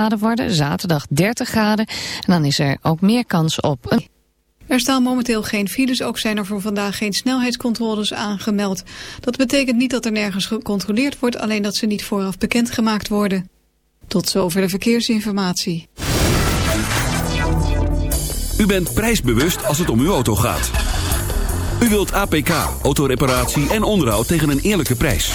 graden worden, zaterdag 30 graden. En dan is er ook meer kans op een... Er staan momenteel geen files, ook zijn er voor vandaag geen snelheidscontroles aangemeld. Dat betekent niet dat er nergens gecontroleerd wordt, alleen dat ze niet vooraf bekendgemaakt worden. Tot zover de verkeersinformatie. U bent prijsbewust als het om uw auto gaat. U wilt APK, autoreparatie en onderhoud tegen een eerlijke prijs.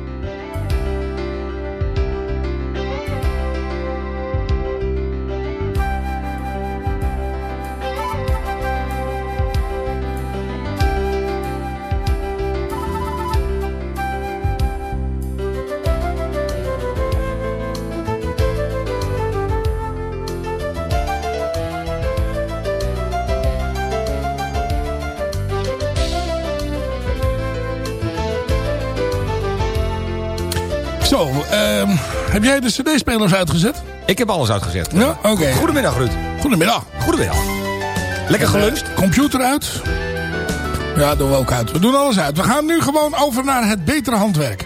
Heb jij de cd-spelers uitgezet? Ik heb alles uitgezet. Ja, oké. Goedemiddag, Ruud. Goedemiddag. Goedemiddag. Lekker geluncht? Eh, computer uit. Ja, doen we ook uit. We doen alles uit. We gaan nu gewoon over naar het betere handwerk.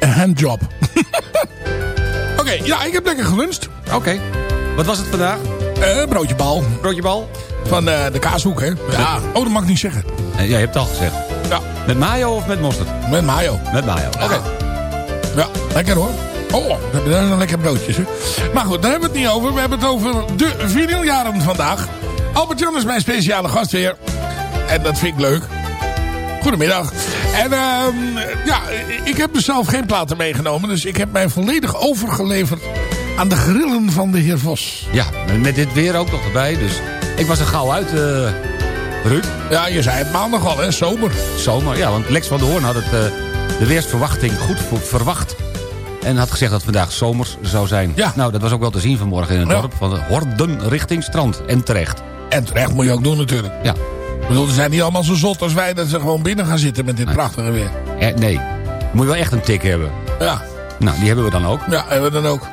Een handjob. Oké, ja, ik heb lekker geluncht. Oké. Wat was het vandaag? Eh broodje bal. Broodje bal? Van eh, de kaashoek, hè? Ja. Oh, dat mag ik niet zeggen. Eh, jij hebt het al gezegd. Ja. Met mayo of met mosterd? Met mayo. Met mayo. Oké. Ja, lekker hoor. Oh, dat is een lekker broodjes. Hè? Maar goed, daar hebben we het niet over. We hebben het over de vinyljaren vandaag. Albert-Jan is mijn speciale gast weer. En dat vind ik leuk. Goedemiddag. En ehm, ja, ik heb dus zelf geen platen meegenomen. Dus ik heb mij volledig overgeleverd aan de grillen van de heer Vos. Ja, met dit weer ook nog erbij. Dus ik was er gauw uit, eh Ruud. Ja, je zei het maandag al, hè? Zomer. Zomer, ja, want Lex van der Hoorn had het, eh, de weersverwachting goed verwacht. En had gezegd dat vandaag zomers zou zijn. Ja. Nou, dat was ook wel te zien vanmorgen in het Ja. dorp. Van Horden richting strand. En terecht. En terecht moet je ook doen natuurlijk. Ja. Ik bedoel, ze zijn niet allemaal zo zot als wij... dat ze gewoon binnen gaan zitten met dit prachtige weer. Eh, nee. Moet je wel echt een tik hebben. Ja, Nou, die hebben we dan ook. ja hebben we dan ook.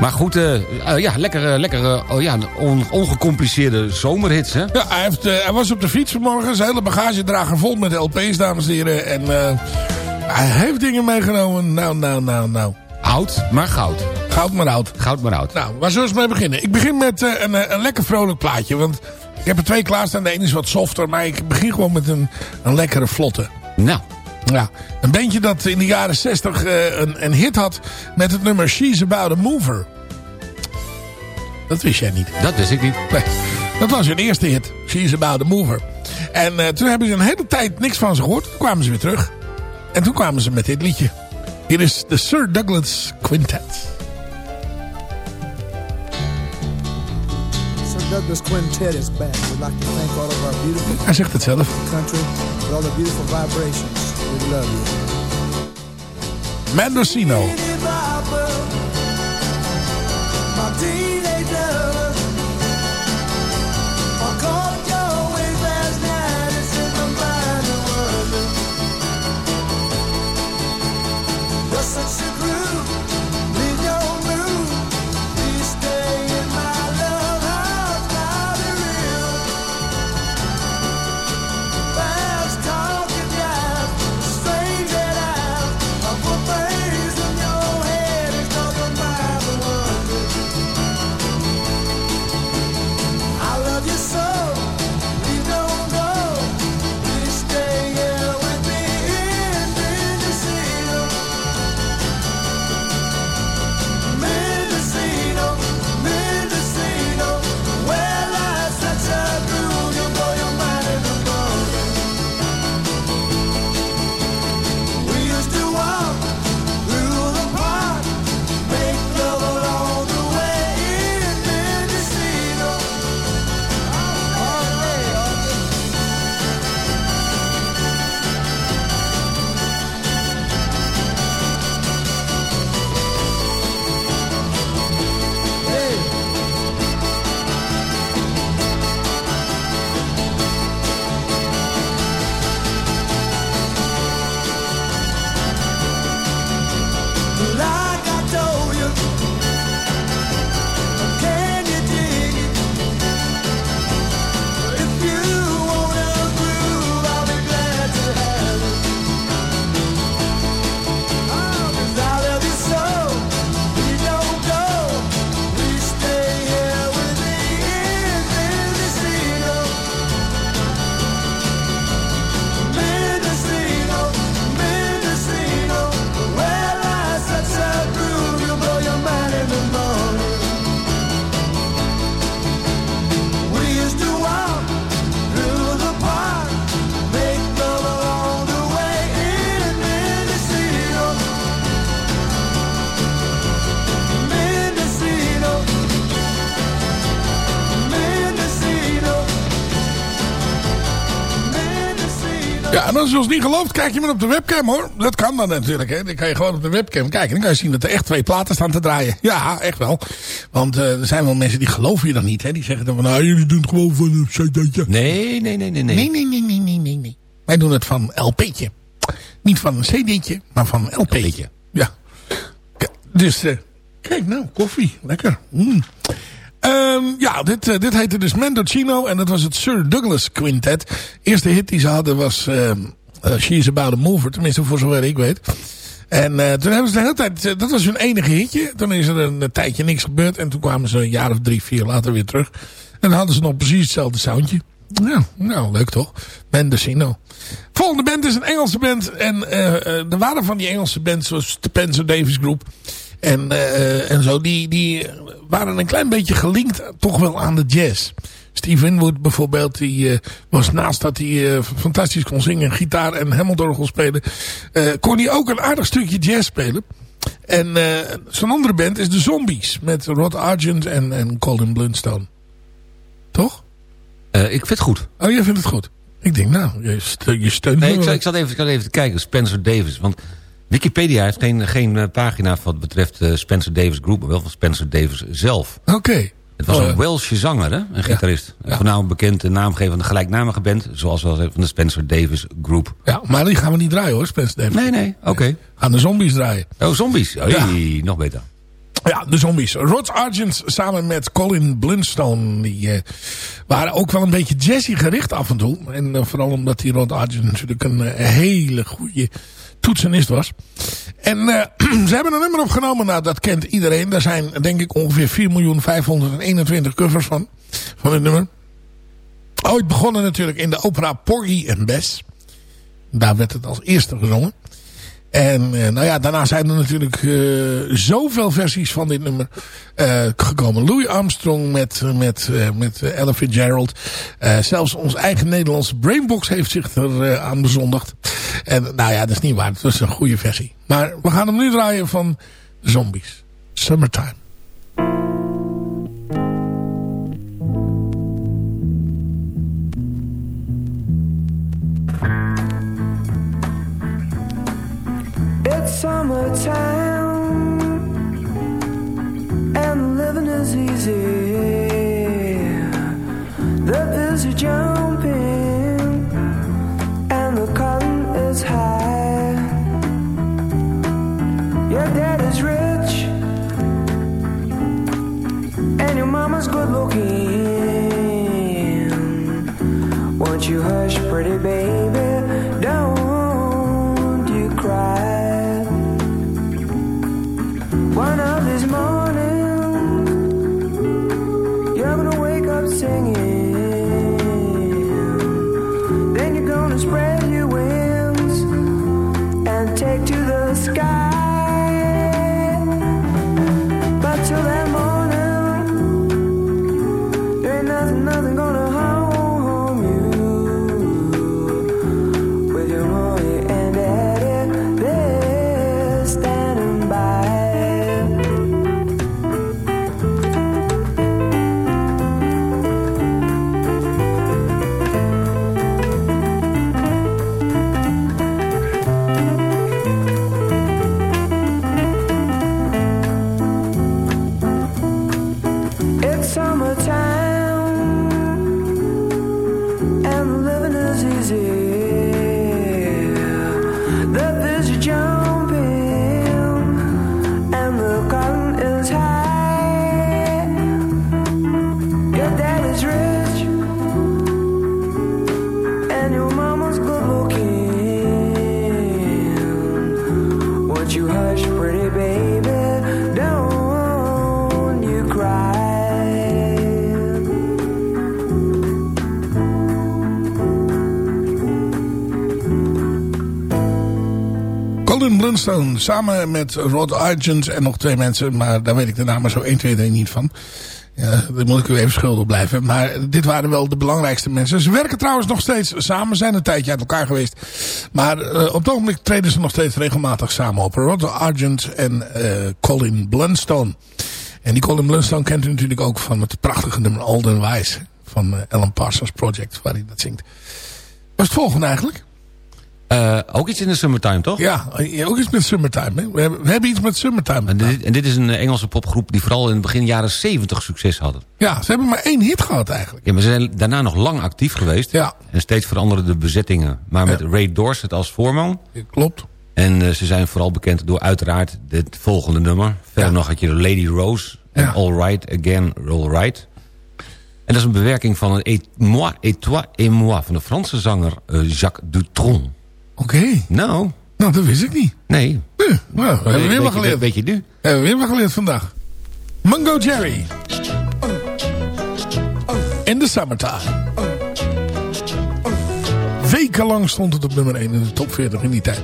Maar goed, eh, ja, lekker, eh, lekker eh, oh, ja, on- ongecompliceerde zomerhits, hè? Ja, hij, heeft, eh, hij was op de fiets vanmorgen. Zijn hele bagagedrager vol met LP's, dames en heren. En Hij heeft dingen meegenomen. Nou, nou, nou, nou. Oud, maar goud. Goud maar oud. Goud maar oud. Nou, waar zullen we mee beginnen? Ik begin met een, een lekker vrolijk plaatje. Want ik heb er twee klaarstaan. De ene is wat softer. Maar ik begin gewoon met een, een lekkere vlotte. Nou, Ja, een bandje dat in de jaren 60 eh, een, een hit had met het nummer She's About a Mover. Dat wist jij niet. dat wist ik niet. Nee, dat was hun eerste hit. She's About a Mover. En eh, toen hebben ze een hele tijd niks van ze gehoord. Toen kwamen ze weer terug. En toen kwamen ze met dit liedje. Hier is de Sir Douglas Quintet. Sir Douglas Quintet is back. We'd like to thank all of our beautiful Hij zegt het zelf. country with all the beautiful vibrations. We love you. Mendocino. Als je ons niet gelooft, kijk je maar op de webcam hoor. Dat kan dan natuurlijk. Hè. Dan kan je gewoon op de webcam kijken. Dan kan je zien dat er echt twee platen staan te draaien. Ja, echt wel. Want eh, er zijn wel mensen die geloven je dan niet. Hè. Die zeggen dan van, nou jullie doen het gewoon van een cd'tje. Nee, nee, nee, nee, nee. Nee, nee, nee, nee, nee, nee, nee. Wij doen het van LP'tje. Niet van een cd'tje, maar van LP'tje. LP'tje. Ja. Dus, eh, kijk nou, koffie. Lekker. Mm. Ehm, ja, dit, eh, dit heette dus Mendocino en dat was het Sir Douglas Quintet. Eerste hit die ze hadden was ehm, eh, She's About a Mover, tenminste voor zover ik weet. En eh, toen hebben ze de hele tijd, eh, dat was hun enige hitje. Toen is er een, tijdje niks gebeurd en toen kwamen ze een jaar of drie, vier later weer terug. En dan hadden ze nog precies hetzelfde soundje. Ja, nou leuk toch? Mendocino. Volgende band is een Engelse band. En eh, er waren van die Engelse bands zoals de Spencer Davis Group. En, en zo. Die, die waren een klein beetje gelinkt toch wel aan de jazz. Steve Winwood bijvoorbeeld. Die eh, was naast dat hij eh, fantastisch kon zingen. Gitaar en hemmeldorgel spelen. eh, kon hij ook een aardig stukje jazz spelen. En zo'n andere band is de Zombies. Met Rod Argent en, en Colin Blunstone. Toch? Ik vind het goed. Oh, jij vindt het goed. Ik denk, nou, je, ste- je steunt Nee, ik, ik, zat even, ik even te kijken. Spencer Davis. Want Wikipedia heeft geen, geen pagina wat betreft Spencer Davis Group. Maar wel van Spencer Davis zelf. Oké. Het was Oh, een ja. Welsche zanger, hè? een gitarist. Ja. Voornamelijk bekend de naamgever van de gelijknamige band. Zoals wel van de Spencer Davis Group. Ja, maar die gaan we niet draaien hoor, Spencer Davis. Nee, nee, oké. Gaan de zombies draaien. Oh, zombies. Oh, Ja. nog beter. Ja, de zombies. Rod Argent samen met Colin Blunstone. Die eh, waren ook wel een beetje jazzy gericht af en toe. En eh, vooral omdat die Rod Argent natuurlijk een eh, hele goede toetsenist was. En eh, ze hebben een nummer opgenomen. Nou, dat kent iedereen. Daar zijn denk ik ongeveer 4.521 covers van. Van het nummer. Ooit begonnen natuurlijk in de opera Porgy and Bess. Daar werd het als eerste gezongen. En eh, nou ja, daarna zijn er natuurlijk eh, zoveel versies van dit nummer eh, gekomen. Louis Armstrong met, met, met Ella Fitzgerald. Zelfs ons eigen Nederlandse Brainbox heeft zich er aan bezondigd. En nou ja, dat is niet waar. Het was een goede versie. Maar we gaan hem nu draaien van Zombies. Summertime. Summertime and living is easy. The are jumping and the cotton is high. Your dad is rich and your mama's good looking. Won't you hush, pretty baby? Samen met Rod Argent en nog twee mensen. Maar daar weet ik de namen zo 1, 2, 3 niet van. Ja, daar moet ik u even schuldig blijven. Maar dit waren wel de belangrijkste mensen. Ze werken trouwens nog steeds samen. Zijn een tijdje uit elkaar geweest. Maar eh, op het ogenblik treden ze nog steeds regelmatig samen op. Rod Argent en eh, Colin Blunstone. En die Colin Blunstone kent u natuurlijk ook van het prachtige nummer Old and Wise. Van eh, Alan Parsons Project, waar hij dat zingt. Wat is het volgende eigenlijk? Eh, ook iets in de summertime, toch? Ja, ook iets met Summertime. Hè? We, hebben, we hebben iets met Summertime. En dit, en dit is een Engelse popgroep die vooral in het begin jaren 70 succes hadden. Ja, ze hebben maar één hit gehad eigenlijk. Ja, maar ze zijn daarna nog lang actief geweest. Ja. En steeds veranderen de bezettingen. Maar met Ja. Ray Dorset als voorman. Klopt. En eh, ze zijn vooral bekend door uiteraard dit volgende nummer. Verder nog had je de Lady Rose. En. All Right Again, All Right. En dat is een bewerking van een Et moi, et toi et moi... van de Franse zanger eh, Jacques Dutronc. Oké. Nou, Nou, dat wist ik niet. nee. Nou, hebben we weer wat geleerd. weet je nu? Hebben we weer wat geleerd vandaag. Mungo Jerry. In the summertime. Wekenlang stond het op nummer 1 in de top 40 in die tijd.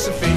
Philosophy.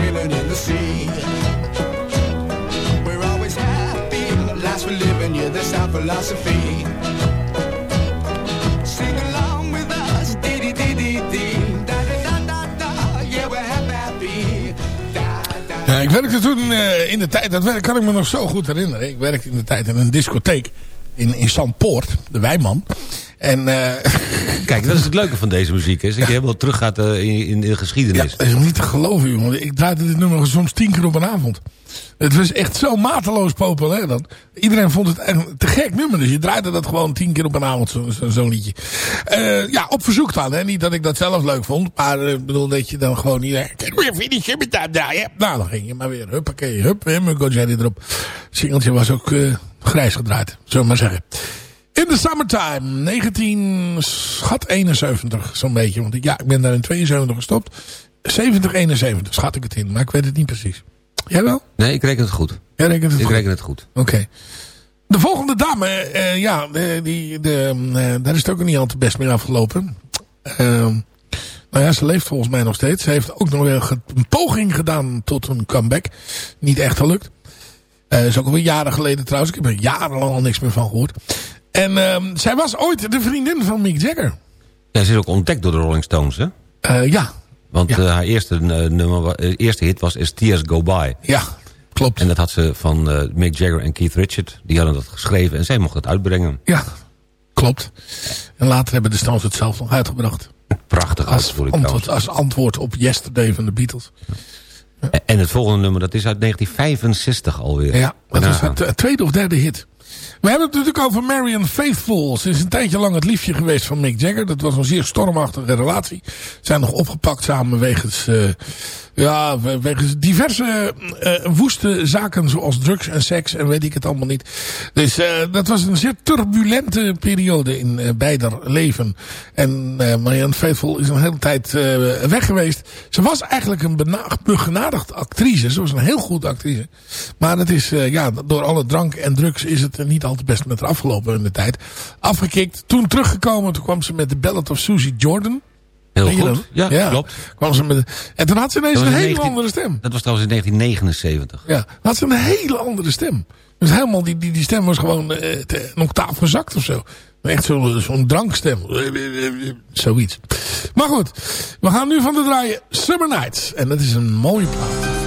Sailing in the sea. We're always happy, last for living, yeah, that's our philosophy. Sing along with us, dee dee dee da da da yeah, we're happy, ik werkte toen eh, in de tijd, dat kan ik me nog zo goed herinneren. Ik werkte in de tijd in een discotheek in, in Zandpoort, de Wijman. En eh, Kijk, dat is het leuke van deze muziek. Is dat je helemaal teruggaat eh, in, in de ja, geschiedenis. dat is niet te geloven, jongen. Ik draaide dit nummer soms tien keer op een avond. Het was echt zo mateloos populair. Dat iedereen vond het een te gek nummer. Dus je draaide dat gewoon tien keer op een avond, zo'n zo, zo'n liedje. Eh, ja, op verzoek dan. Hè. Niet dat ik dat zelf leuk vond. Maar ik bedoel dat je dan gewoon niet... Kijk, weer finishen met dat draaien. Nou, dan ging je maar weer. Huppakee, hup. Hè, met Gojani erop. Het singeltje was ook grijs gedraaid. Zullen we maar zeggen. In the Summertime, 19, schat 71, zo'n beetje. Want ik, ja, ik ben daar in 72 gestopt. 70, 71 schat ik het in, maar ik weet het niet precies. Jij wel? Nee, ik reken het goed. Jij rekent het Ik goed? reken het goed. Oké. De volgende dame, eh, ja, de, die, de, eh, daar is het ook niet al te best mee afgelopen. Ehm, nou ja, ze leeft volgens mij nog steeds. Ze heeft ook nog wel een poging gedaan tot een comeback. Niet echt gelukt. Eh is ook alweer jaren geleden trouwens. Ik heb er jarenlang al niks meer van gehoord. En ehm, zij was ooit de vriendin van Mick Jagger. Ja, ze is ook ontdekt door de Rolling Stones, hè? Eh, ja, Want Ja. eh, haar eerste, eh, nummer, eerste hit was As Tears Go By. ja, klopt. En dat had ze van Mick Jagger en Keith Richard. Die hadden dat geschreven en zij mocht het uitbrengen. Ja, klopt. En later hebben de Stones het zelf nog uitgebracht. Prachtig uitvoering antwoord, als antwoord op Yesterday van de Beatles. En- En het volgende nummer, dat is uit 1965 alweer. Ja, dat was het tweede of derde hit. We hebben het natuurlijk over Marion Faithful. Ze is een tijdje lang het liefje geweest van Mick Jagger. Dat was een zeer stormachtige relatie. Zijn nog opgepakt samen wegens, eh, ja, we- wegens diverse eh, woeste zaken zoals drugs en seks en weet ik het allemaal niet. Dus eh, dat was een zeer turbulente periode in eh, beider leven. En Marianne Faithful is een hele tijd weg geweest. Ze was eigenlijk een begenadigd actrice. Ze was een heel goede actrice. Maar het is, ja, door alle drank en drugs is het niet al te best met haar afgelopen in de tijd. Afgekikt. Toen teruggekomen, toen kwam ze met de Ballad of Susie Jordan. Heel goed. Ja, klopt. Kwam ze met, en toen had ze ineens een hele in 19 andere stem. Dat was trouwens in 1979. Ja, had ze een hele andere stem. Dus helemaal, die, die, die stem was gewoon eh, een octaaf gezakt of zo. Echt zo- zo'n drankstem. Zoiets. Maar goed, we gaan nu van de draaien Summer Nights. En dat is een mooie plaat.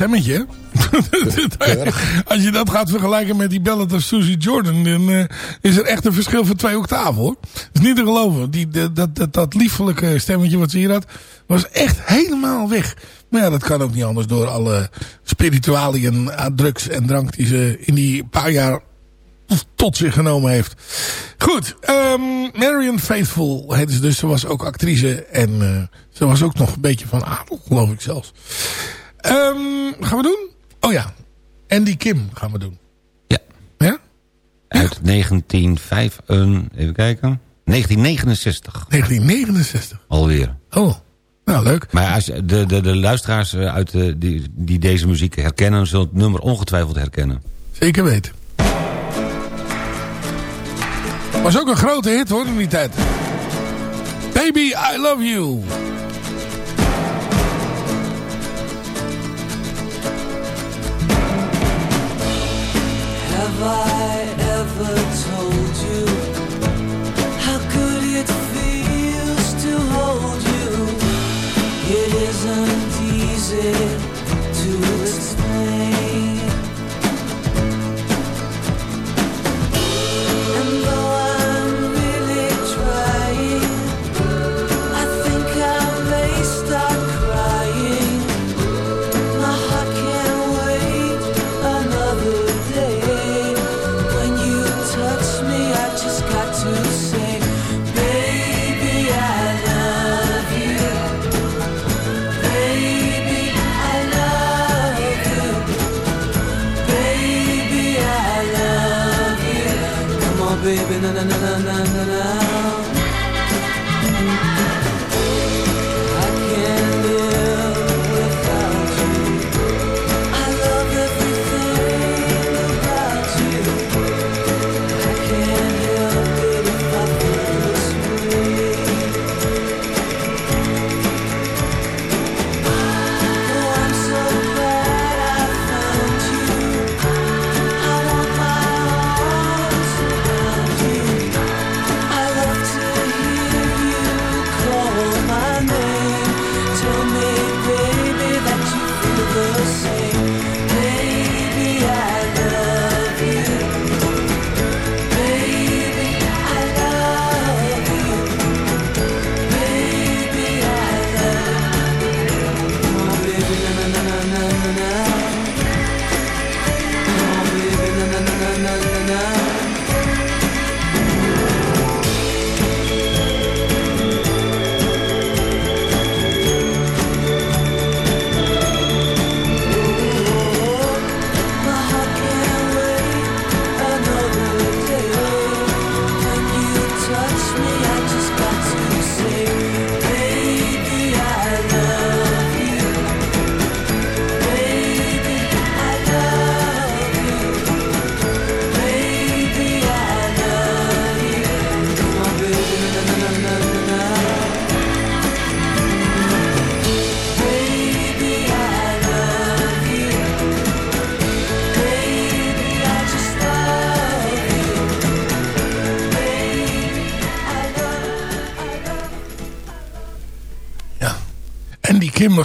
Stemmetje. Als je dat gaat vergelijken met die ballad of Susie Jordan... dan eh, is er echt een verschil van twee octaven hoor. Dat is niet te geloven. Die, dat, dat, dat, liefelijke stemmetje wat ze hier had... was echt helemaal weg. Maar ja, dat kan ook niet anders door alle spiritualiën, eh, drugs en drank... die ze in die paar jaar tot zich genomen heeft. Goed, ehm, Marion Faithful heette ze dus. Ze was ook actrice en eh, ze was ook nog een beetje van adel, geloof ik zelfs. Ehm, gaan we doen? Oh ja, Andy Kim gaan we doen. Ja. Ja? Uit 1905, even kijken. 1969 1969. alweer. Oh, nou leuk. Maar als de, de, de luisteraars eh, uit de, die, die deze muziek herkennen... zullen het nummer ongetwijfeld herkennen. Zeker weten. Was ook een grote hit hoor in die tijd. Baby, I love you. It feels to hold you? It isn't easy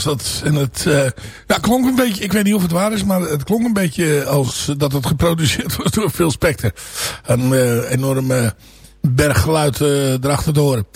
dat. En het eh, ja, klonk een beetje, ik weet niet of het waar is, maar het klonk een beetje als dat het geproduceerd was door Phil Spector. Een eh, enorme berggeluid eh erachter te horen.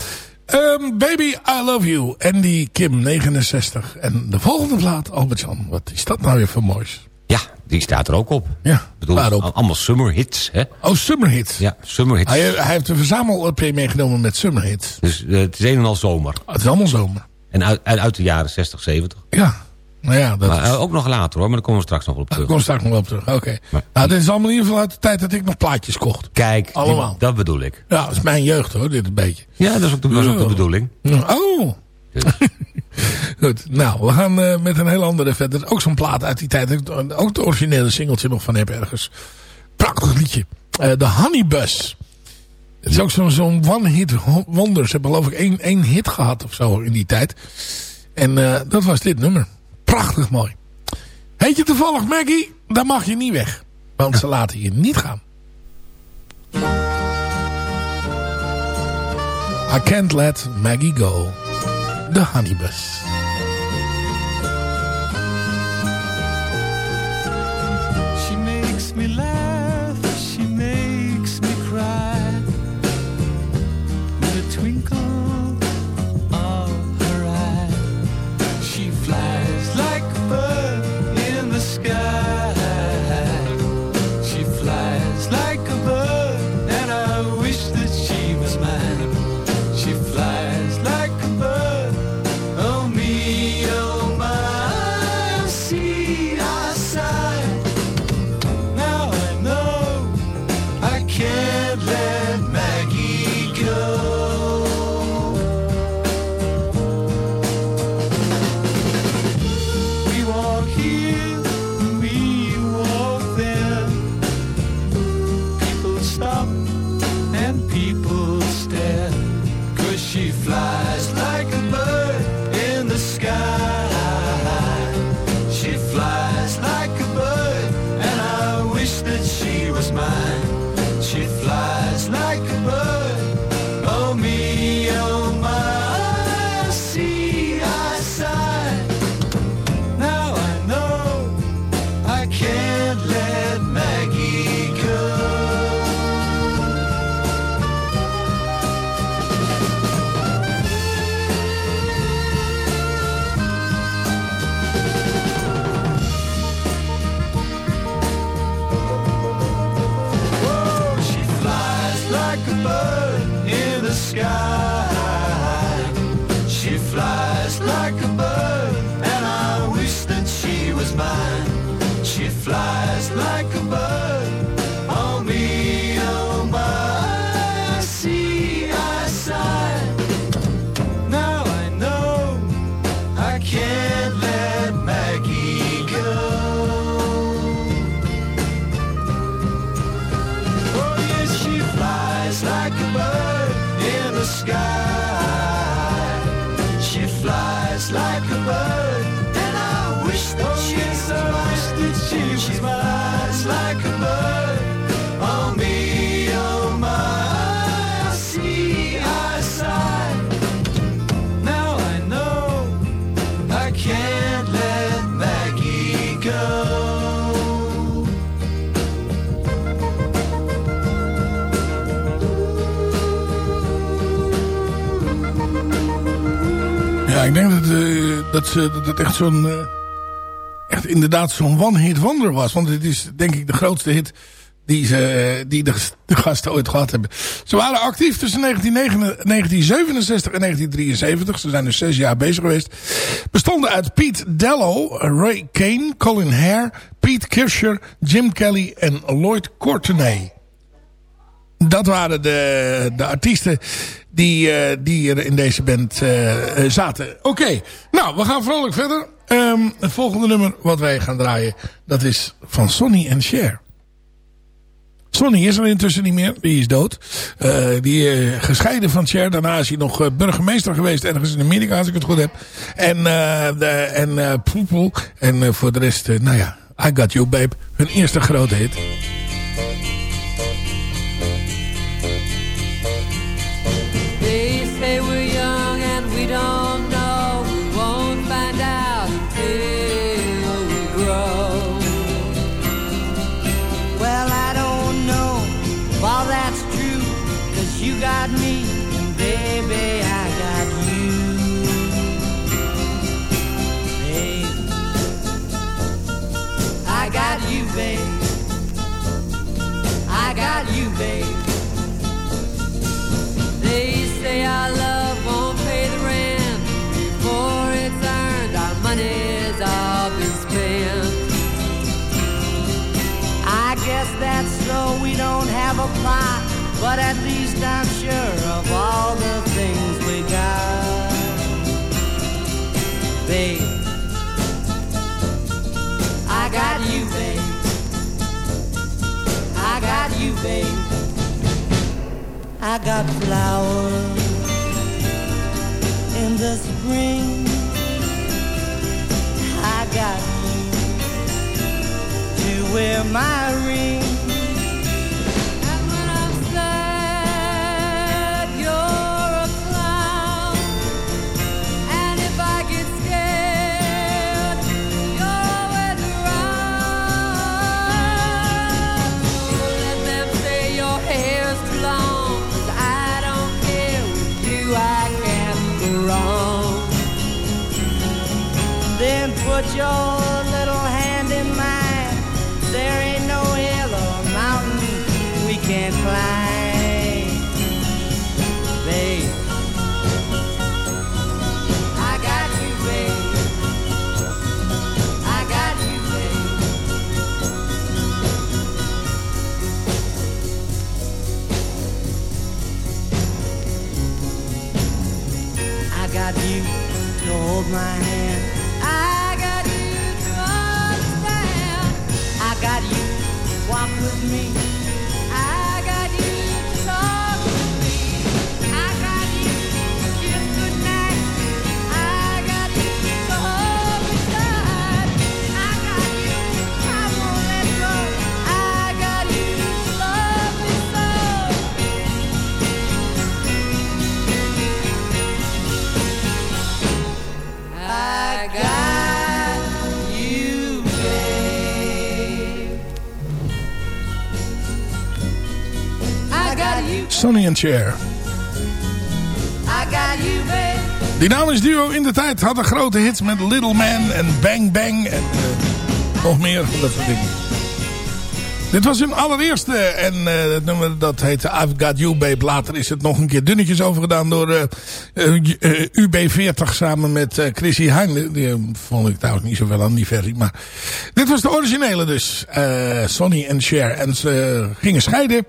Ehm, Baby, I Love You. Andy Kim, 69. En de volgende plaat, Albert-Jan. Wat is dat nou weer voor moois? Ja, die staat er ook op. Ja, bedoel, waarop? allemaal summer hits, hè? Oh, Summer Hits. Ja, summer hits. Hij, hij heeft een verzamel-EP meegenomen met Summer Hits. Dus het is een en al zomer. Het is allemaal zomer. En uit, uit, de jaren 60, 70. Ja, nou ja, dat Maar is... eh, ook nog later hoor, maar daar komen we straks nog wel op Daar terug. kom straks nog wel op terug. Oké. Maar- Nou, dit is allemaal in ieder geval uit de tijd dat ik nog plaatjes kocht. Kijk, Allemaal. dat bedoel ik. Ja, dat is mijn jeugd hoor, dit een beetje. Ja, dat is ook de, ook de Ja. bedoeling. Oh. Dus. Goed, nou, we gaan eh, met een heel andere verder. Ook zo'n plaat uit die tijd. Ook het originele singeltje nog van heb ergens. Prachtig liedje. Eh de Honeybus. Het is ook zo'n one-hit wonder. Ze hebben geloof ik één, één hit gehad of zo in die tijd. En eh, dat was dit nummer. Prachtig mooi. Heet je toevallig Maggie? Dan mag je niet weg. Want ze laten je niet gaan. I can't let Maggie go. The Honeybus. She makes me laugh. Dat, het echt zo'n... eh, echt inderdaad zo'n one-hit wonder was. Want het is denk ik de grootste hit die, ze, eh, die de, gasten ooit gehad hebben. Ze waren actief tussen 1969 1967 en 1973. Ze zijn dus zes jaar bezig geweest. Bestonden uit Pete Dello, Ray Kane, Colin Hare, Pete Kirscher, Jim Kelly en Lloyd Courtenay. Dat waren de, de artiesten die, eh, die er in deze band eh, zaten. Oké, nou, we gaan vrolijk verder. Ehm, het volgende nummer wat wij gaan draaien, dat is van Sonny en Cher. Sonny is er intussen niet meer, die is dood. Eh, die eh, gescheiden van Cher, daarna is hij nog burgemeester geweest ergens in Amerika, als ik het goed heb. En, de, en Poepel. En voor de rest, nou ja, I Got You Babe, hun eerste grote hit. But at least I'm sure of all the things we got. Babe, I got you, babe. I got you, babe. I got flowers in the spring. I got you to wear my ring. 家 Babe. Dynamisch duo in de tijd hadden grote hits met Little Man en Bang Bang en eh, nog meer van dat soort dingen. Dit was hun allereerste en eh, het nummer dat heette I've Got You Babe. Later is het nog een keer dunnetjes overgedaan door eh, eh, eh, UB40 samen met Chrissy Heinle. Die vond ik trouwens niet zoveel aan die versie. Maar dit was de originele dus. Sonny en Cher. En ze gingen scheiden.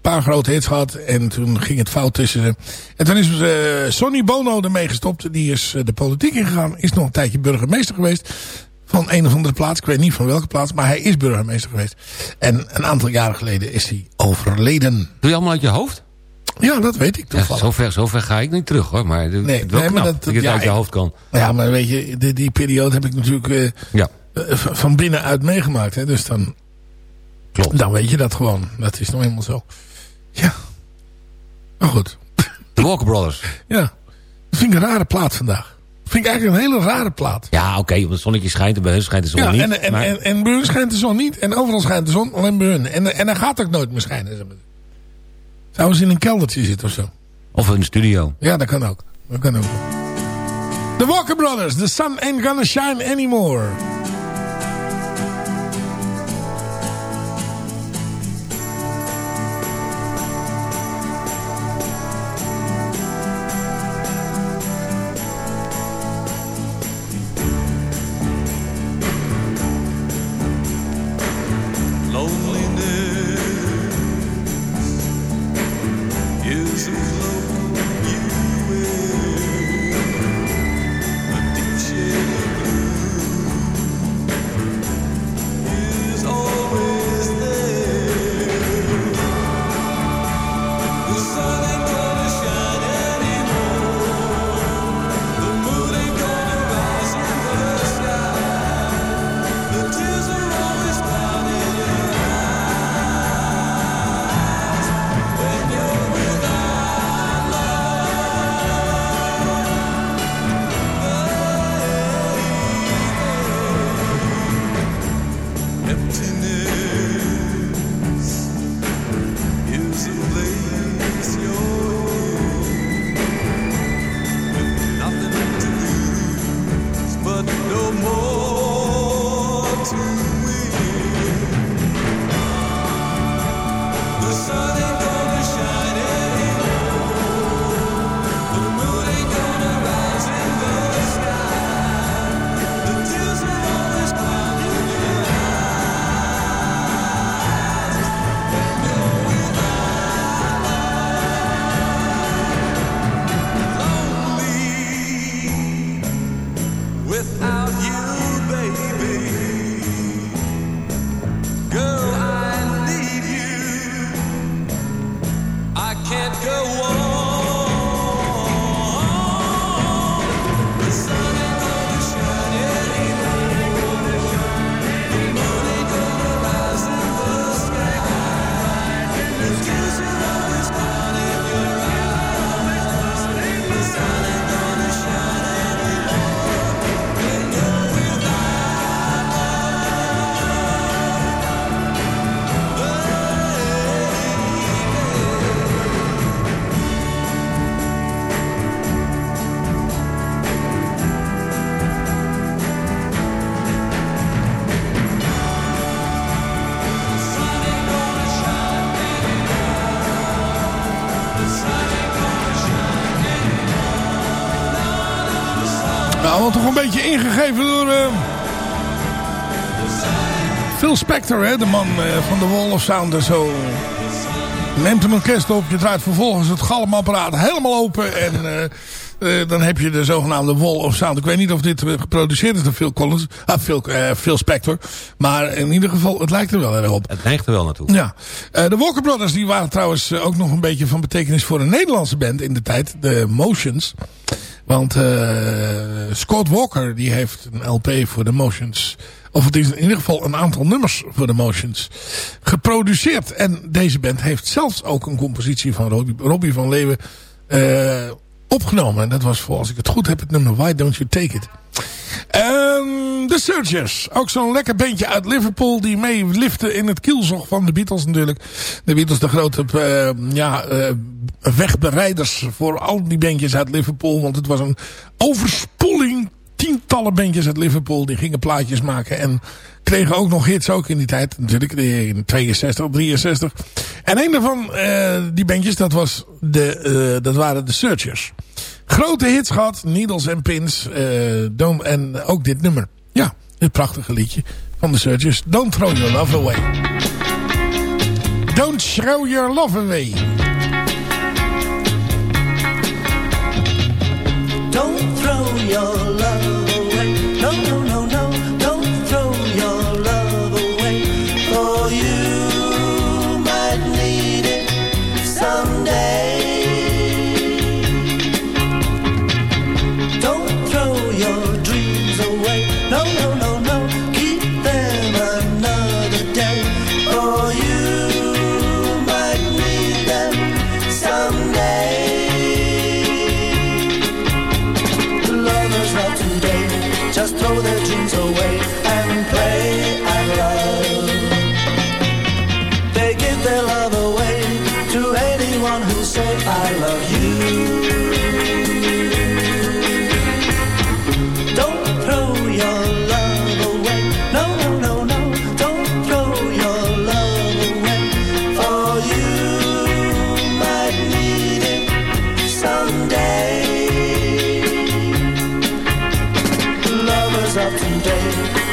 Paar grote hits gehad. En toen ging het fout tussen ze. En toen is eh, Sonny Bono ermee gestopt. Die is eh, de politiek ingegaan. Is nog een tijdje burgemeester geweest. Van een of andere plaats. Ik weet niet van welke plaats. Maar hij is burgemeester geweest. En een aantal jaren geleden is hij overleden. Doe je allemaal uit je hoofd? Ja, dat weet ik Ja, toevallig. zover, zover ga ik niet terug hoor. Maar is Nee, wel nee, maar knap dat- dat, je ja, uit je hoofd kan. Ja, maar weet je, die, die periode heb ik natuurlijk eh, Ja, eh, van binnenuit meegemaakt. Hè? Dus dan, klopt. dan weet je dat gewoon. Dat is nou eenmaal zo. Ja. Maar goed. De Walker Brothers. Ja. Dat vind ik een rare plaat vandaag. Dat vind ik eigenlijk een hele rare plaat. Ja, oké, want het zonnetje schijnt en bij hun schijnt de zon Ja, niet. en, en, maar- en, en bij hun schijnt de zon niet. En overal schijnt de zon, alleen bij hun. En, en dan gaat ook nooit meer schijnen. zeg maar. Zouden ze in een keldertje zitten of zo? of in de studio. Ja, dat kan ook. Dat kan ook. The Walker Brothers. The sun ain't gonna shine anymore. Een beetje ingegeven door... eh, Phil Spector, hè, de man eh, van de Wall of Sound en zo. Neemt een orkest op, je draait vervolgens het galmapparaat helemaal open en eh, dan heb je de zogenaamde Wall of Sound. Ik weet niet of dit geproduceerd is door Phil Collins, ah, Phil, Phil Spector, maar in ieder geval, het lijkt er wel erg op. Het neigt er wel naartoe. Ja, de Walker Brothers die waren trouwens ook nog een beetje van betekenis voor een Nederlandse band in de tijd, de Motions. Want eh, Scott Walker die heeft een LP voor de Motions, of het is in ieder geval een aantal nummers voor de Motions, geproduceerd. En deze band heeft zelfs ook een compositie van Robbie, Robbie van Leeuwen eh, opgenomen. En dat was voor, als ik het goed heb, het nummer Why Don't You Take It. Ehm, The Searchers. Ook zo'n lekker bandje uit Liverpool. Die mee liften in het kielzog van de Beatles natuurlijk. De Beatles de grote eh, ja, eh, wegbereiders voor al die bandjes uit Liverpool. Want het was een overspoeling. Tientallen bandjes uit Liverpool. Die gingen plaatjes maken. En kregen ook nog hits ook in die tijd. Natuurlijk in 62, 63. En een eh, die bandjes dat, was de, eh, dat waren de Searchers. Grote hits gehad. Needles and Pins. eh, en ook dit nummer. Ja, dit prachtige liedje van de Searchers. Don't throw your love away. Don't throw your love away. Don't throw your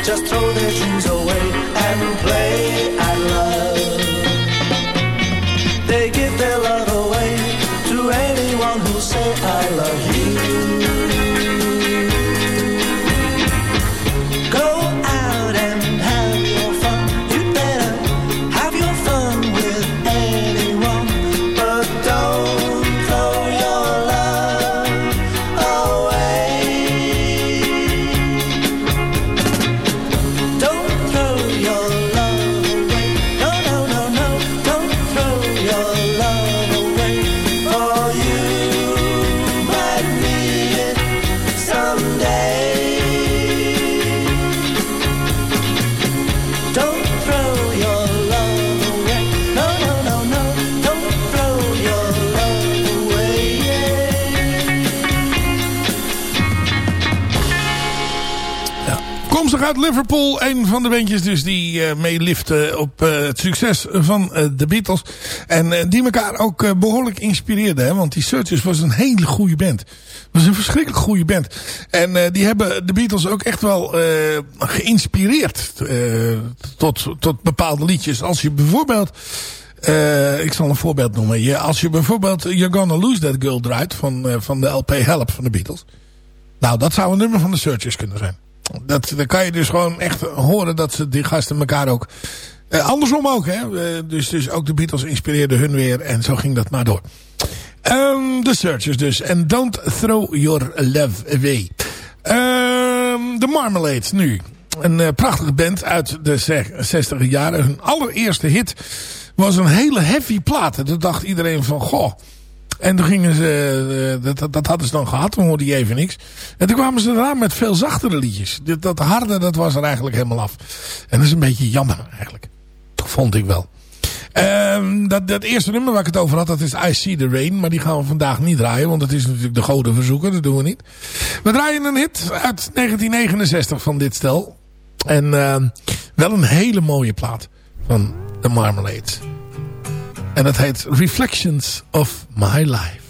just throw their dreams away and play Liverpool. Een van de bandjes dus die eh meeliften op eh, het succes van eh, de Beatles. En die elkaar ook eh, behoorlijk inspireerden. Hè? Want die Searchers was een hele goede band. was een verschrikkelijk goede band. En die hebben de Beatles ook echt wel geïnspireerd. tot, tot bepaalde liedjes. Als je bijvoorbeeld... ik zal een voorbeeld noemen. Je, als je bijvoorbeeld You're Gonna Lose That Girl draait. Van, van de LP Help van de Beatles. Nou, dat zou een nummer van de Searchers kunnen zijn. Dat, dan kan je dus gewoon echt horen dat ze die gasten elkaar ook... eh, andersom ook, hè. Eh, dus, dus ook de Beatles inspireerden hun weer. En zo ging dat maar door. Ehm the Searchers dus. En Don't Throw Your Love Away. Ehm de Marmalade nu. Een eh, prachtige band uit de 60 jaren. Hun allereerste hit was een hele heavy plaat. En toen dacht iedereen van... Goh, en toen gingen ze, eh, dat, dat, hadden ze dan gehad, dan hoorde je even niks. En toen kwamen ze eraan met veel zachtere liedjes. Dat, dat harde, dat was er eigenlijk helemaal af. En dat is een beetje jammer eigenlijk. Dat vond ik wel. Ehm, dat, dat eerste nummer waar ik het over had, dat is I See The Rain. Maar die gaan we vandaag niet draaien, want dat is natuurlijk de goden verzoeken. Dat doen we niet. We draaien een hit uit 1969 van dit stel. En ehm, wel een hele mooie plaat van The Marmalade. En dat heet Reflections of My Life.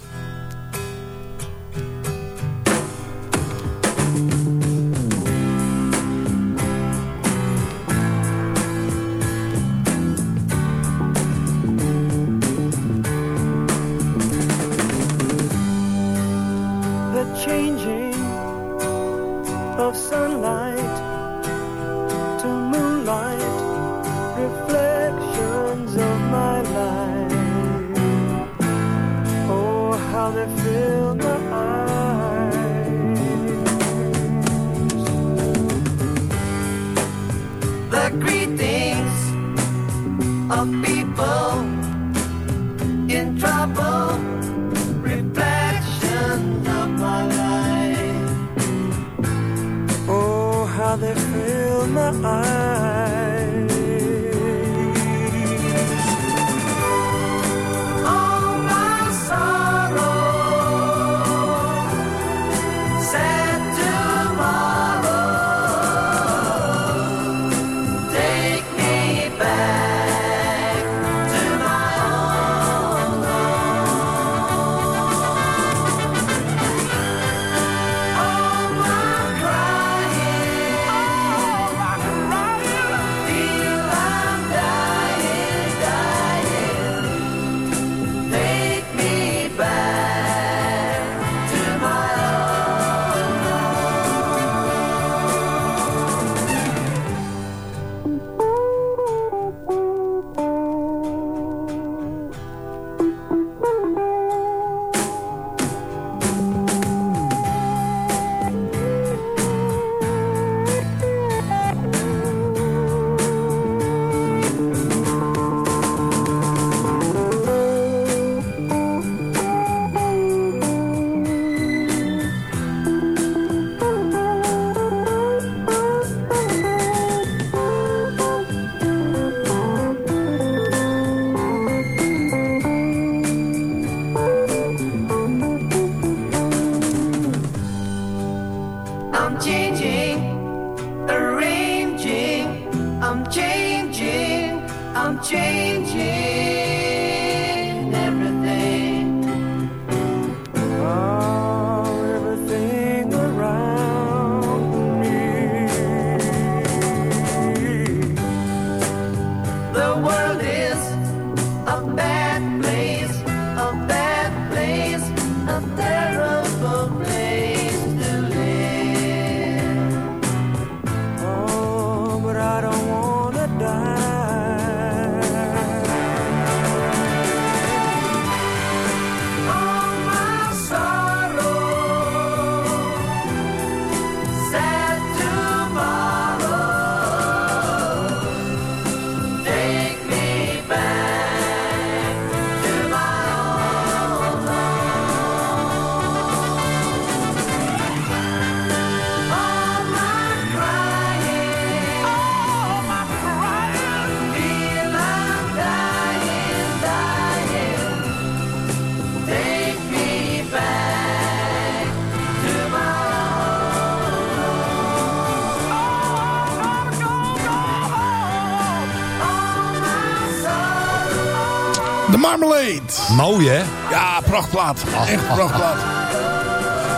Marmalade. Mooi, hè? Ja, prachtplaat. Echt prachtplaat.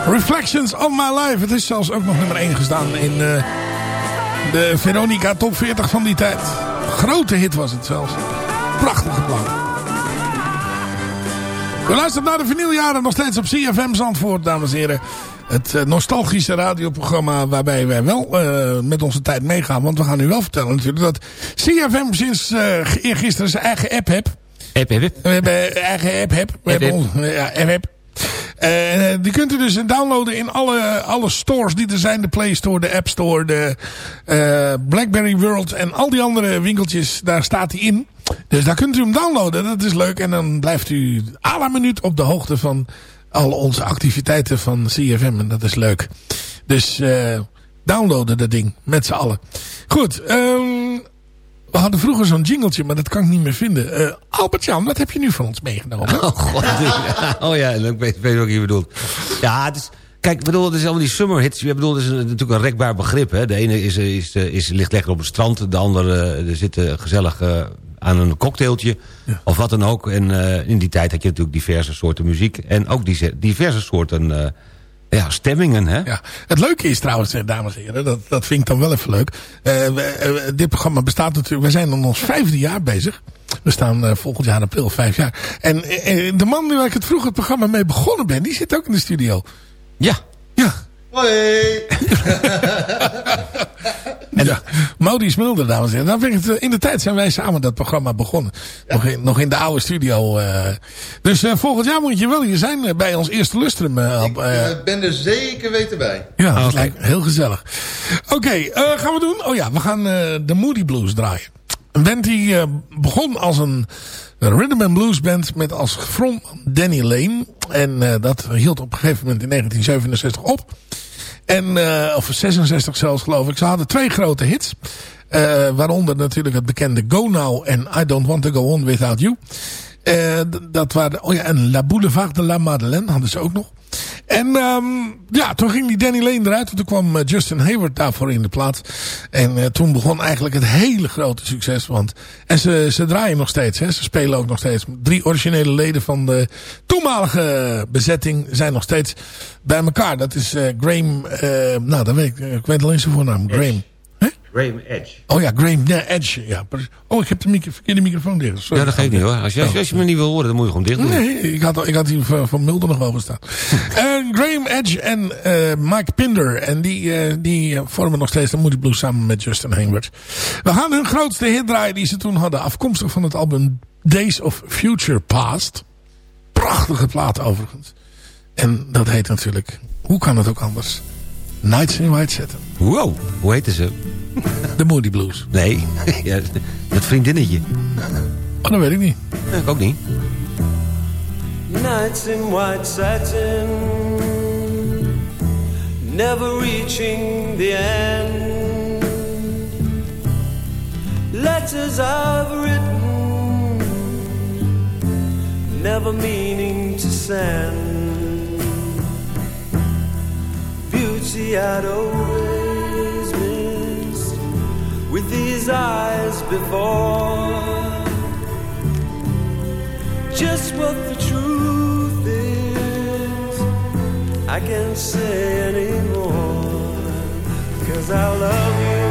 Reflections on My Life. Het is zelfs ook nog nummer 1 gestaan in eh, de Veronica Top 40 van die tijd. Grote hit was het zelfs. Prachtige plaat. We luisteren naar de vinyljaren nog steeds op CFM Zandvoort, dames en heren. Het eh, nostalgische radioprogramma waarbij wij wel eh, met onze tijd meegaan. Want we gaan u wel vertellen natuurlijk dat CFM sinds eh eergisteren zijn eigen app heeft. Hep. We hebben eigen app, heb. We App, hebben app. ja, app, app. Eh, die kunt u dus downloaden in alle, alle stores die er zijn. De Play Store, de App Store, de eh, Blackberry World en al die andere winkeltjes. Daar staat hij in. Dus daar kunt u hem downloaden. Dat is leuk. En dan blijft u à la minuut op de hoogte van al onze activiteiten van CFM. En dat is leuk. Dus eh, downloaden dat ding met z'n allen. Goed. ehm, we hadden vroeger zo'n jingletje, maar dat kan ik niet meer vinden. Eh Albert-Jan, wat heb je nu van ons meegenomen? Oh, god. oh ja, ik weet, weet wat je bedoelt. Ja, het is... Kijk, ik bedoel, het is allemaal die summer hits. Ik bedoel, het is een- natuurlijk een rekbaar begrip. Hè. De ene is, is, is, ligt lekker op het strand. De andere eh, zit eh, gezellig eh, aan een cocktailtje. Of wat dan ook. En eh, in die tijd had je natuurlijk diverse soorten muziek. En ook die, diverse soorten eh, ja, stemmingen. Hè? Ja. Het leuke is trouwens, eh, dames en heren, dat, dat vind ik dan wel even leuk. Eh, we- eh, dit programma bestaat natuurlijk, we zijn aan ons vijfde jaar bezig. We staan volgend jaar april vijf jaar. En de man waar ik het vroeger het programma mee begonnen ben, die zit ook in de studio. Ja. Ja. Hoi! ja. Maurice Mulder, dames en heren. Dan ben ik het, eh, in de tijd zijn wij samen dat programma begonnen. Nog, in, nog in de oude studio. eh. Dus eh, volgend jaar moet je wel hier zijn eh, bij ons eerste lustrum. eh, eh, Ik ben er zeker weten bij. Ja, dat lijkt me heel gezellig. Oké, eh, gaan we doen? Oh ja, we gaan eh, de Moody Blues draaien. Een eh, begon als een rhythm and blues band met als front Danny Lane. En eh, dat hield op een gegeven moment in 1967 op. En, eh, of 66 zelfs geloof ik. Ze hadden twee grote hits. Waaronder natuurlijk het bekende Go Now en I Don't Want To Go On Without You. Eh, dat waren, oh ja, en La Boulevard de la Madeleine hadden ze ook nog. En ehm, ja, toen ging die Danny Lane eruit. Want toen kwam eh, Justin Hayward daarvoor in de plaats. En eh, toen begon eigenlijk het hele grote succes. Want, en ze, ze draaien nog steeds. Hè, ze spelen ook nog steeds. Drie originele leden van de toenmalige bezetting zijn nog steeds bij elkaar. Dat is Graham... nou, dat weet ik. Ik weet alleen zijn voornaam. Graham. Graham Edge. Oh ja, Graham Edge. Ja. Oh, ik heb de micro, verkeerde microfoon dicht. Sorry. Ja, dat geeft niet hoor. Als je, als je, als je me niet wil horen, dan moet je gewoon dicht doen. Nee, ik had, ik had die van, van Mulder nog wel gestaan. En Graham Edge en eh, Mike Pinder. En die, eh, die vormen nog steeds de Moody Blues samen met Justin Hayward. We gaan hun grootste hit draaien die ze toen hadden. Afkomstig van het album Days of Future Past. Prachtige plaat overigens. En dat heet natuurlijk, hoe kan het ook anders? Nights in White Satin. Wow, hoe heette ze? De Moody Blues. Nee, ja, dat vriendinnetje. Oh, dat weet ik niet. Ja, ik ook niet. Nights in white satin, never reaching the end. Letters I've written, never meaning to send. Beauty I'd always missed with these eyes before just what the truth is. I can't say anymore, cause I love you.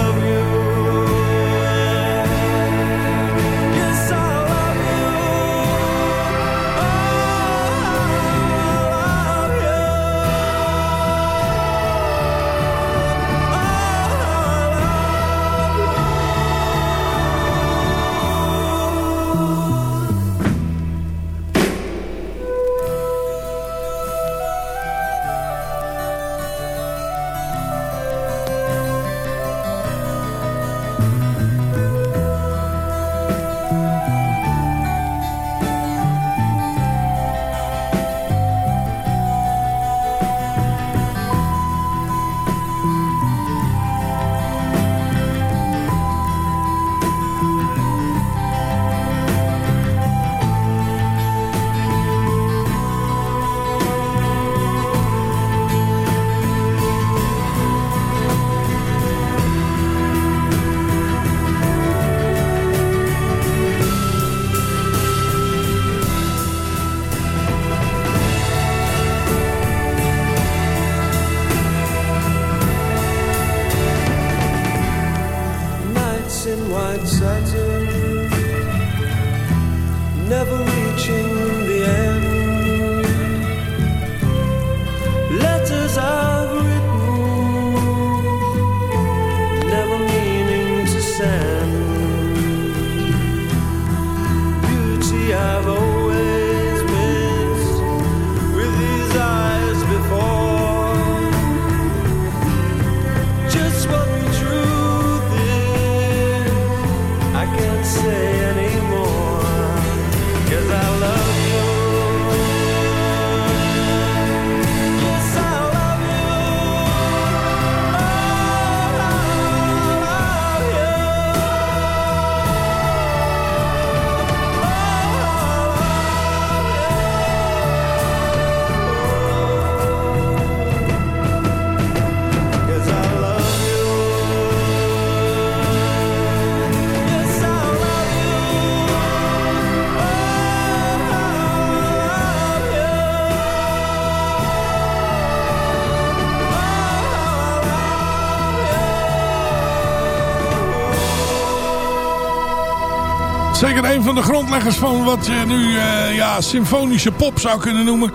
een van de grondleggers van wat je nu eh, ja, symfonische pop zou kunnen noemen.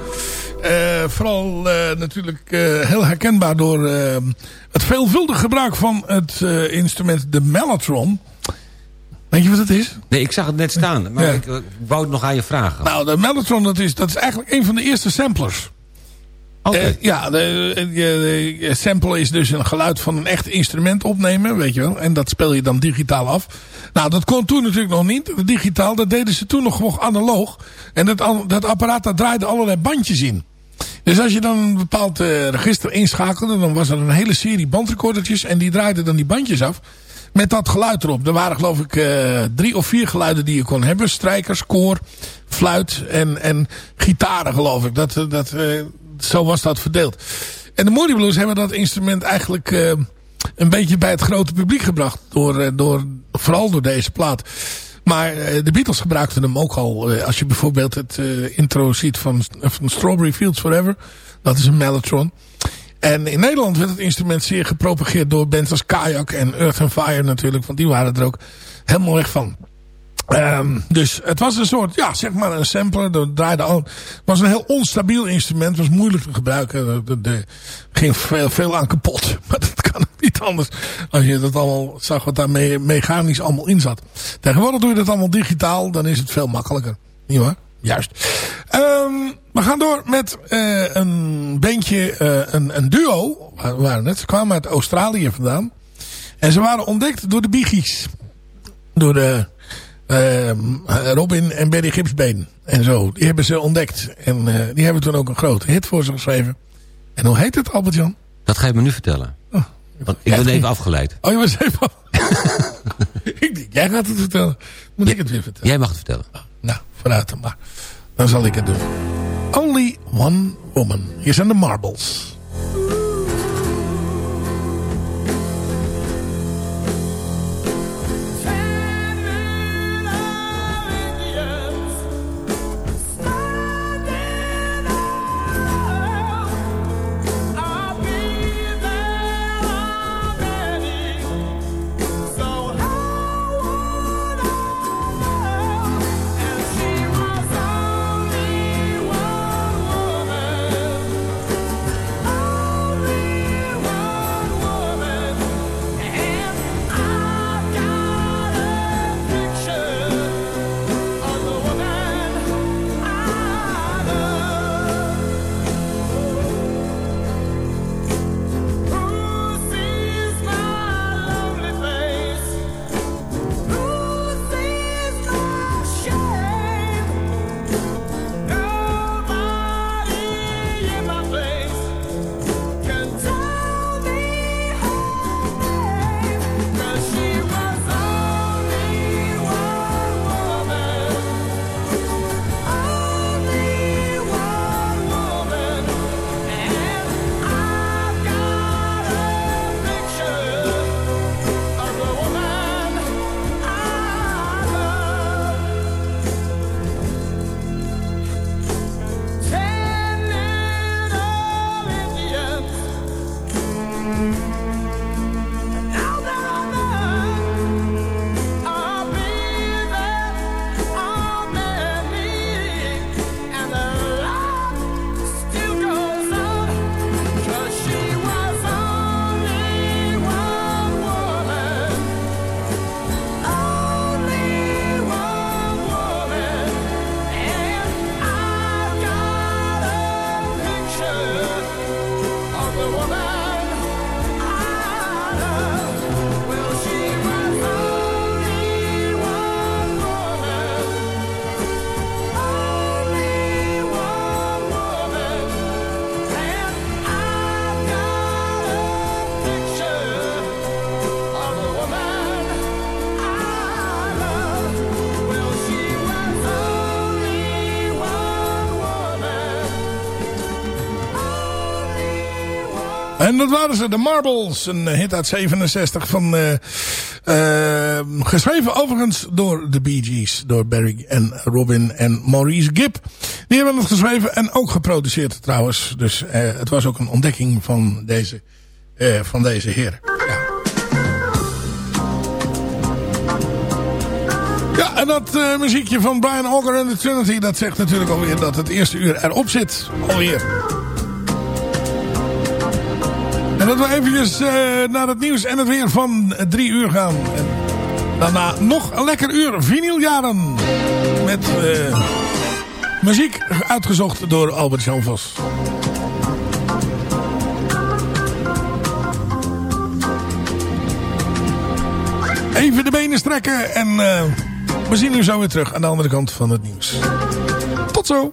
Eh, vooral eh, natuurlijk heel herkenbaar door het veelvuldig gebruik van het instrument de mellotron. Weet je wat het is? Nee, ik zag het net staan. Maar Ja. ik, wou het nog aan je vragen. Nou, de mellotron dat is, dat is eigenlijk een van de eerste samplers. Eh, ja, de, sample is dus een geluid van een echt instrument opnemen, weet je wel. En dat speel je dan digitaal af. Nou, dat kon toen natuurlijk nog niet. Digitaal, dat deden ze toen nog gewoon analoog. En dat, dat apparaat, daar draaide allerlei bandjes in. Dus als je dan een bepaald eh, register inschakelde, dan was er een hele serie bandrecordertjes. En die draaiden dan die bandjes af. Met dat geluid erop. Er waren geloof ik eh, drie of vier geluiden die je kon hebben. Strijkers, koor, fluit en, en gitaren geloof ik. Dat, dat, eh, zo was dat verdeeld. En de Moody Blues hebben dat instrument eigenlijk eh, een beetje bij het grote publiek gebracht. Door, eh, door, vooral door deze plaat. Maar eh, de Beatles gebruikten hem ook al. als je bijvoorbeeld het intro ziet van, van Strawberry Fields Forever. Dat is een mellotron. En in Nederland werd het instrument zeer gepropageerd door bands als Kayak en Earth and Fire natuurlijk. Want die waren er ook helemaal weg van. Ehm, dus het was een soort, ja, zeg maar een sampler. Dat draaide al, het was een heel onstabiel instrument. was moeilijk te gebruiken. Er, ging veel, veel aan kapot. Maar dat kan ook niet anders. Als je dat allemaal zag wat daar me- mechanisch allemaal in zat. Tegenwoordig doe je dat allemaal digitaal. Dan is het veel makkelijker. Niet waar? Juist. Ehm, we gaan door met eh, een bandje, eh, een, een duo. Wa- Waren het. Ze kwamen uit Australië vandaan. En ze waren ontdekt door de Bee Gees. Door de ehm, Robin en Benny Gipsbeen. En zo. Die hebben ze ontdekt. En eh, die hebben toen ook een grote hit voor ze geschreven. En hoe heet het, Albert-Jan? Dat ga je me nu vertellen. Want ik ben even afgeleid. Oh, je was even... ik denk, jij gaat het vertellen. Moet ik het weer vertellen? Jij mag het vertellen. Nou, vooruit dan maar. Dan zal ik het doen. Only One Woman. Hier zijn de Marbles. En dat waren ze, de Marbles. Een hit uit 67 van... eh, eh, geschreven overigens door de Bee Gees. Door Barry en Robin en Maurice Gibb. Die hebben het geschreven en ook geproduceerd trouwens. Dus eh, het was ook een ontdekking van deze, van deze heren. Ja. Ja, en dat muziekje van Brian Auger en the Trinity... dat zegt natuurlijk alweer dat het eerste uur erop zit. Alweer. En dat we eventjes eh, naar het nieuws en het weer van drie uur gaan. Daarna nog een lekker uur vinyljaren. Met eh, muziek uitgezocht door Albert Jan Vos. Even de benen strekken en eh, we zien u zo weer terug aan de andere kant van het nieuws. Tot zo!